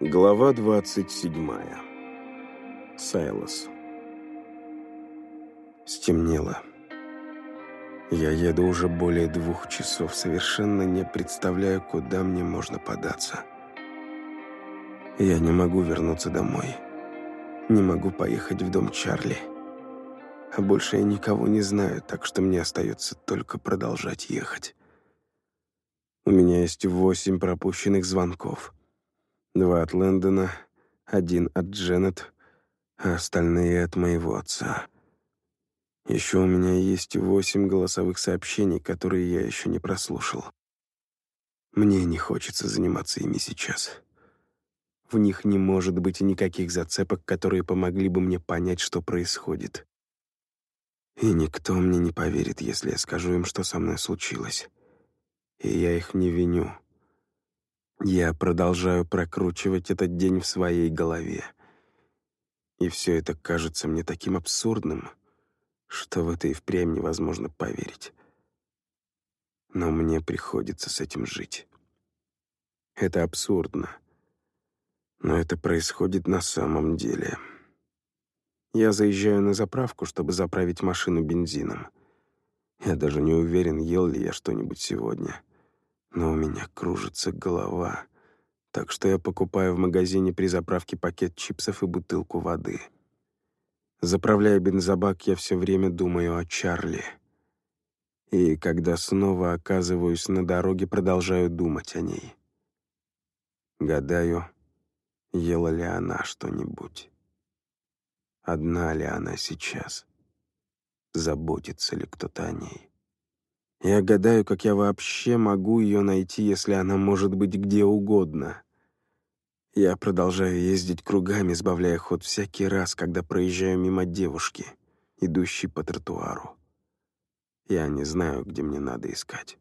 Глава 27. Сайлос. Стемнело. Я еду уже более двух часов, совершенно не представляю, куда мне можно податься. Я не могу вернуться домой. Не могу поехать в дом Чарли. А больше я никого не знаю, так что мне остается только продолжать ехать. У меня есть восемь пропущенных звонков. Два от Лэндона, один от Дженнет, а остальные от моего отца. Еще у меня есть восемь голосовых сообщений, которые я еще не прослушал. Мне не хочется заниматься ими сейчас. В них не может быть никаких зацепок, которые помогли бы мне понять, что происходит. И никто мне не поверит, если я скажу им, что со мной случилось. И я их не виню. Я продолжаю прокручивать этот день в своей голове. И все это кажется мне таким абсурдным, что в это и впрямь невозможно поверить. Но мне приходится с этим жить. Это абсурдно. Но это происходит на самом деле. Я заезжаю на заправку, чтобы заправить машину бензином. Я даже не уверен, ел ли я что-нибудь сегодня но у меня кружится голова, так что я покупаю в магазине при заправке пакет чипсов и бутылку воды. Заправляя бензобак, я все время думаю о Чарли. И когда снова оказываюсь на дороге, продолжаю думать о ней. Гадаю, ела ли она что-нибудь. Одна ли она сейчас? Заботится ли кто-то о ней? Я гадаю, как я вообще могу ее найти, если она может быть где угодно. Я продолжаю ездить кругами, сбавляя ход всякий раз, когда проезжаю мимо девушки, идущей по тротуару. Я не знаю, где мне надо искать.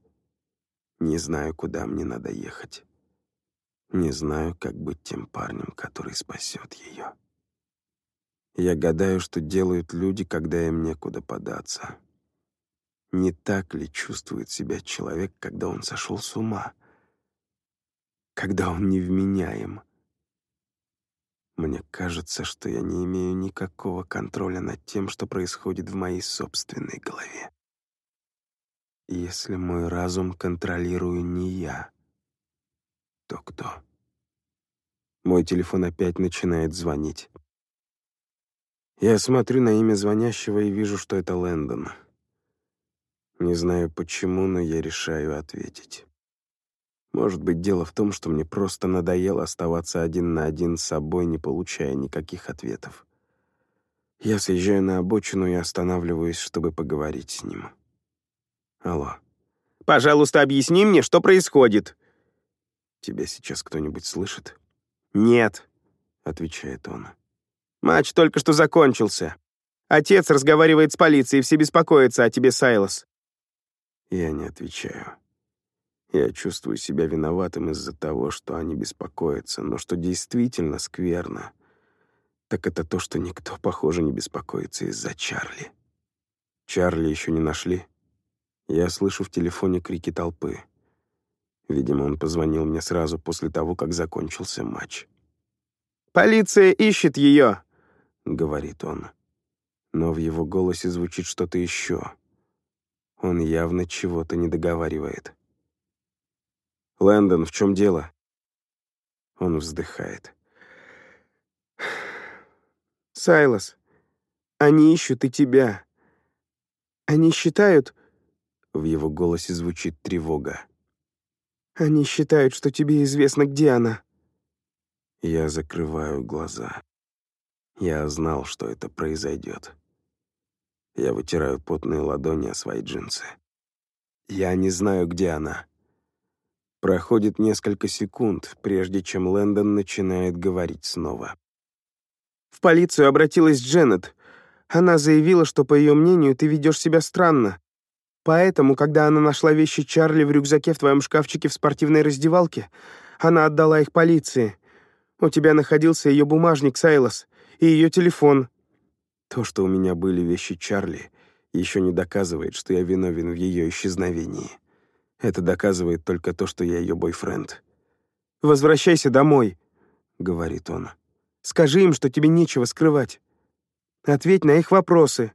Не знаю, куда мне надо ехать. Не знаю, как быть тем парнем, который спасет ее. Я гадаю, что делают люди, когда им некуда податься. Не так ли чувствует себя человек, когда он сошел с ума? Когда он невменяем? Мне кажется, что я не имею никакого контроля над тем, что происходит в моей собственной голове. Если мой разум контролирую не я, то кто? Мой телефон опять начинает звонить. Я смотрю на имя звонящего и вижу, что это Лэндон. Не знаю почему, но я решаю ответить. Может быть, дело в том, что мне просто надоело оставаться один на один с собой, не получая никаких ответов. Я съезжаю на обочину и останавливаюсь, чтобы поговорить с ним. Алло. «Пожалуйста, объясни мне, что происходит». «Тебя сейчас кто-нибудь слышит?» «Нет», — отвечает он. «Матч только что закончился. Отец разговаривает с полицией, все беспокоятся о тебе, Сайлос. Я не отвечаю. Я чувствую себя виноватым из-за того, что они беспокоятся, но что действительно скверно, так это то, что никто, похоже, не беспокоится из-за Чарли. Чарли еще не нашли. Я слышу в телефоне крики толпы. Видимо, он позвонил мне сразу после того, как закончился матч. «Полиция ищет ее», — говорит он. Но в его голосе звучит что-то еще — он явно чего-то не договаривает. «Лэндон, в чем дело?» Он вздыхает. «Сайлос, они ищут и тебя. Они считают...» В его голосе звучит тревога. «Они считают, что тебе известно, где она». Я закрываю глаза. Я знал, что это произойдет. Я вытираю потные ладони о свои джинсы. Я не знаю, где она. Проходит несколько секунд, прежде чем Лэндон начинает говорить снова. «В полицию обратилась Дженнет. Она заявила, что, по ее мнению, ты ведешь себя странно. Поэтому, когда она нашла вещи Чарли в рюкзаке в твоем шкафчике в спортивной раздевалке, она отдала их полиции. У тебя находился ее бумажник, Сайлос, и ее телефон. То, что у меня были вещи Чарли, еще не доказывает, что я виновен в ее исчезновении. Это доказывает только то, что я ее бойфренд. «Возвращайся домой», —— говорит он. «Скажи им, что тебе нечего скрывать. Ответь на их вопросы.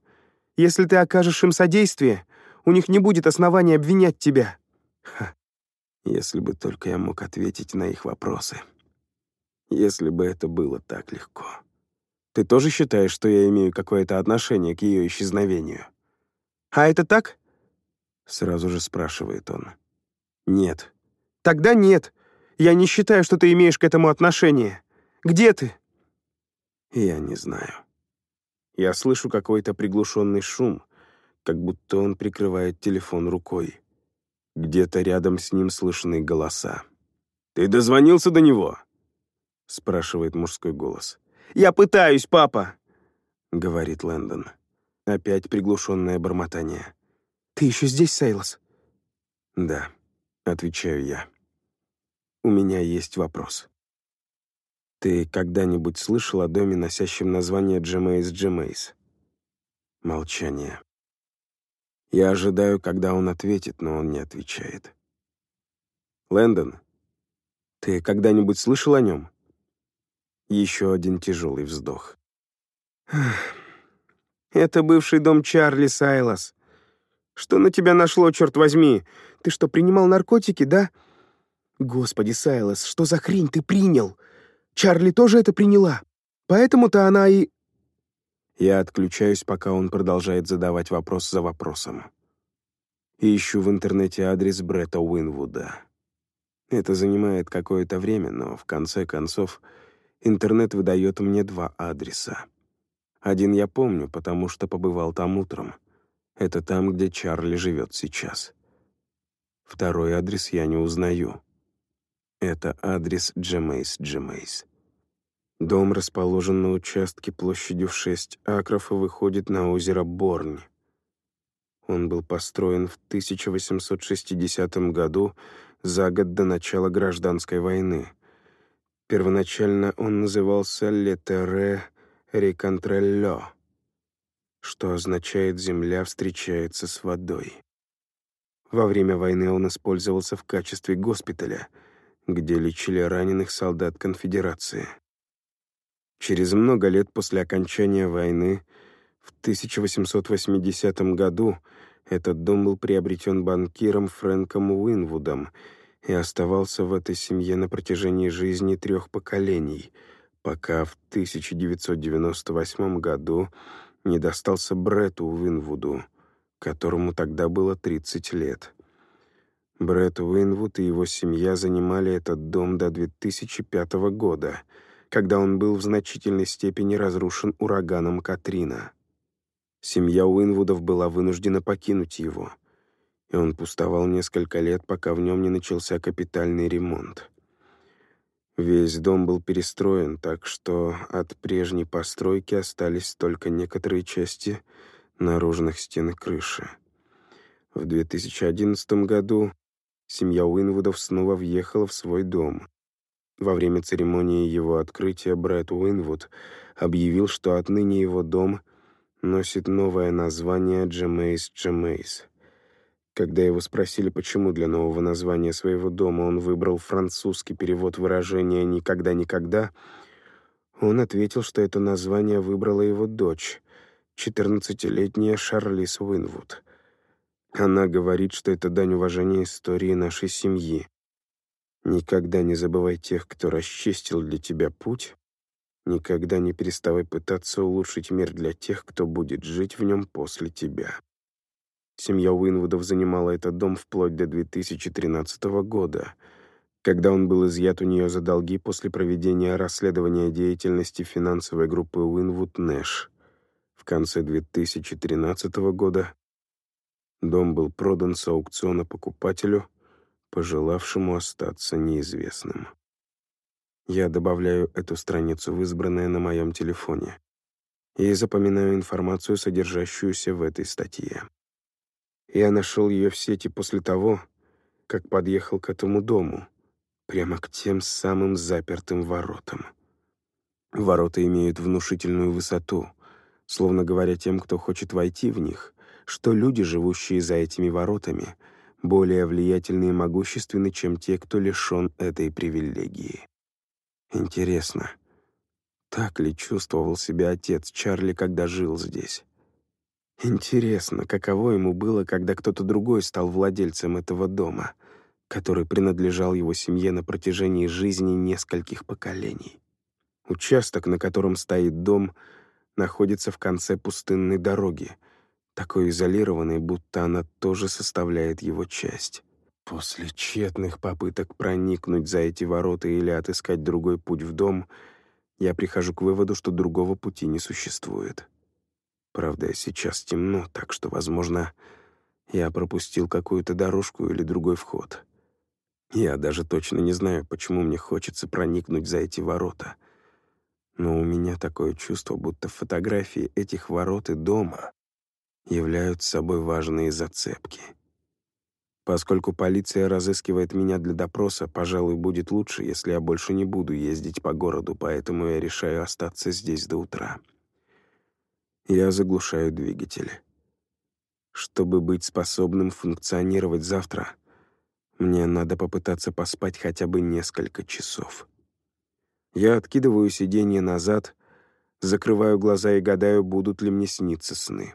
Если ты окажешь им содействие, у них не будет оснований обвинять тебя». Ха. Если бы только я мог ответить на их вопросы. Если бы это было так легко. Ты тоже считаешь, что я имею какое-то отношение к ее исчезновению? «А это так?» Сразу же спрашивает он. «Нет». «Тогда нет. Я не считаю, что ты имеешь к этому отношение. Где ты?» Я не знаю. Я слышу какой-то приглушенный шум, как будто он прикрывает телефон рукой. Где-то рядом с ним слышны голоса. «Ты дозвонился до него?» — спрашивает мужской голос. «Я пытаюсь, папа!» — говорит Лэндон. Опять приглушенное бормотание. «Ты еще здесь, Сейлос?» «Да», — отвечаю я. «У меня есть вопрос. Ты когда-нибудь слышал о доме, носящем название Джемейс Джемейс?» Молчание. Я ожидаю, когда он ответит, но он не отвечает. «Лэндон, ты когда-нибудь слышал о нем?» Еще один тяжелый вздох. «Это бывший дом Чарли Сайлас. Что на тебя нашло, черт возьми? Ты что, принимал наркотики, да? Господи, Сайлас, что за хрень ты принял? Чарли тоже это приняла. Поэтому-то она и...» Я отключаюсь, пока он продолжает задавать вопрос за вопросом. Ищу в интернете адрес Бретта Уинвуда. Это занимает какое-то время, но в конце концов интернет выдает мне два адреса. Один я помню, потому что побывал там утром. Это там, где Чарли живет сейчас. Второй адрес я не узнаю. Это адрес Джемейс Джемейс. Дом расположен на участке площадью в 6 акров и выходит на озеро Борнь. Он был построен в 1860 году, за год до начала гражданской войны. Первоначально он назывался «Летере Реконтрелло», что означает «земля встречается с водой». Во время войны он использовался в качестве госпиталя, где лечили раненых солдат конфедерации. Через много лет после окончания войны, в 1880 году, этот дом был приобретен банкиром Фрэнком Уинвудом и оставался в этой семье на протяжении жизни трех поколений, пока в 1998 году не достался Бретту Уинвуду, которому тогда было 30 лет. Бретт Уинвуд и его семья занимали этот дом до 2005 года — когда он был в значительной степени разрушен ураганом Катрина. Семья Уинвудов была вынуждена покинуть его, и он пустовал несколько лет, пока в нем не начался капитальный ремонт. Весь дом был перестроен, так что от прежней постройки остались только некоторые части наружных стен и крыши. В 2011 году семья Уинвудов снова въехала в свой дом. Во время церемонии его открытия Брэд Уинвуд объявил, что отныне его дом носит новое название Джемейс Джемейс. Когда его спросили, почему для нового названия своего дома он выбрал французский перевод выражения «никогда-никогда», он ответил, что это название выбрала его дочь, 14-летняя Шарлиз Уинвуд. Она говорит, что это дань уважения истории нашей семьи. Никогда не забывай тех, кто расчистил для тебя путь. Никогда не переставай пытаться улучшить мир для тех, кто будет жить в нем после тебя. Семья Уинвудов занимала этот дом вплоть до 2013 года, когда он был изъят у нее за долги после проведения расследования деятельности финансовой группы Уинвуд Нэш. В конце 2013 года дом был продан с аукциона покупателю — пожелавшему остаться неизвестным. Я добавляю эту страницу в избранное на моем телефоне и запоминаю информацию, содержащуюся в этой статье. Я нашел ее в сети после того, как подъехал к этому дому, прямо к тем самым запертым воротам. Ворота имеют внушительную высоту, словно говоря тем, кто хочет войти в них, что люди, живущие за этими воротами — более влиятельны и могущественны, чем те, кто лишен этой привилегии. Интересно, так ли чувствовал себя отец Чарли, когда жил здесь? Интересно, каково ему было, когда кто-то другой стал владельцем этого дома, который принадлежал его семье на протяжении жизни нескольких поколений. Участок, на котором стоит дом, находится в конце пустынной дороги, такой изолированной, будто она тоже составляет его часть. После тщетных попыток проникнуть за эти ворота или отыскать другой путь в дом, я прихожу к выводу, что другого пути не существует. Правда, сейчас темно, так что, возможно, я пропустил какую-то дорожку или другой вход. Я даже точно не знаю, почему мне хочется проникнуть за эти ворота. Но у меня такое чувство, будто фотографии этих ворот и дома являются собой важные зацепки. Поскольку полиция разыскивает меня для допроса, пожалуй, будет лучше, если я больше не буду ездить по городу, поэтому я решаю остаться здесь до утра. Я заглушаю двигатели. Чтобы быть способным функционировать завтра, мне надо попытаться поспать хотя бы несколько часов. Я откидываю сиденье назад, закрываю глаза и гадаю, будут ли мне сниться сны.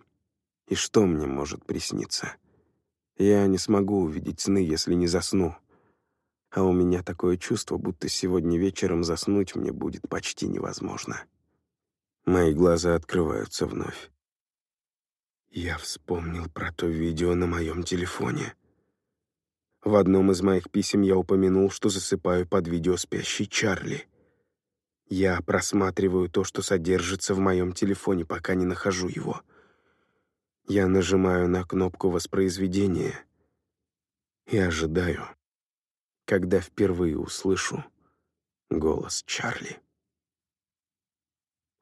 И что мне может присниться? Я не смогу увидеть сны, если не засну. А у меня такое чувство, будто сегодня вечером заснуть мне будет почти невозможно. Мои глаза открываются вновь. Я вспомнил про то видео на моем телефоне — в одном из моих писем я упомянул, что засыпаю под видео спящий Чарли. Я просматриваю то, что содержится в моем телефоне, пока не нахожу его. Я нажимаю на кнопку воспроизведения и ожидаю, когда впервые услышу голос Чарли.